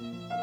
Música